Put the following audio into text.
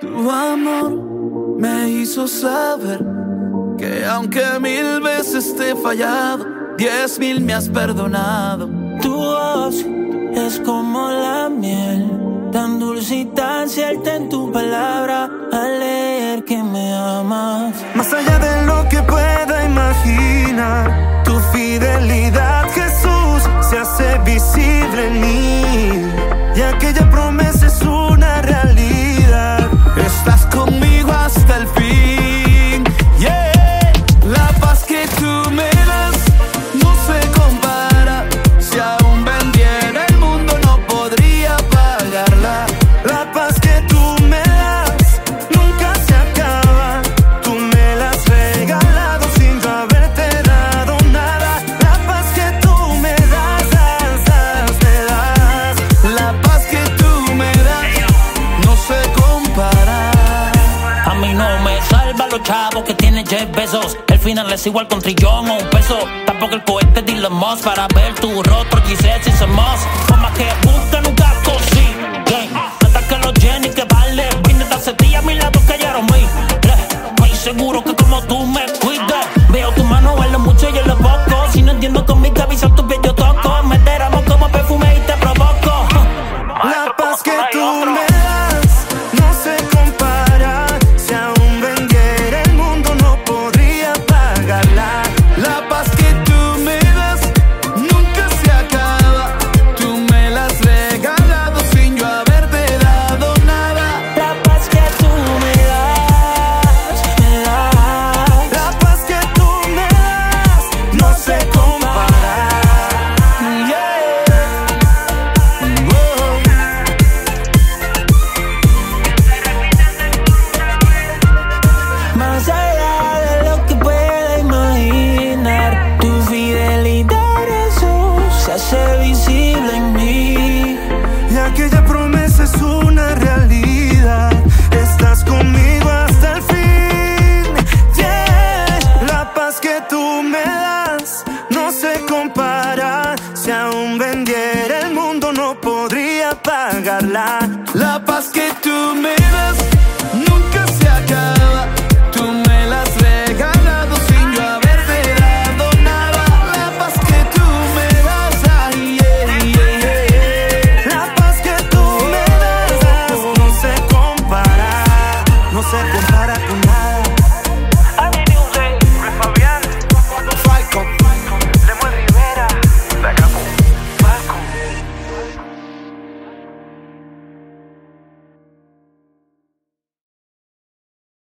Tu amor me hizo saber que aunque mil veces te he fallado, diez mil me has perdonado. Tu voz es como la miel, tan dulce y tan cierta en tu palabra al leer que me amas. Más allá de lo que pueda imaginar tanto chavo que tiene Jeff Bezos. El final es igual con trillón o un peso. Tampoco el cohete de Elon Musk para ver tu rostro, Giselle, si somos. Por más que busca, nunca aquella promesa es una realidad. Estás conmigo hasta el fin. Yeah. La paz que tú me das no se compara. Si aún vendiera el mundo, no podría pagarla. La paz que tú me das.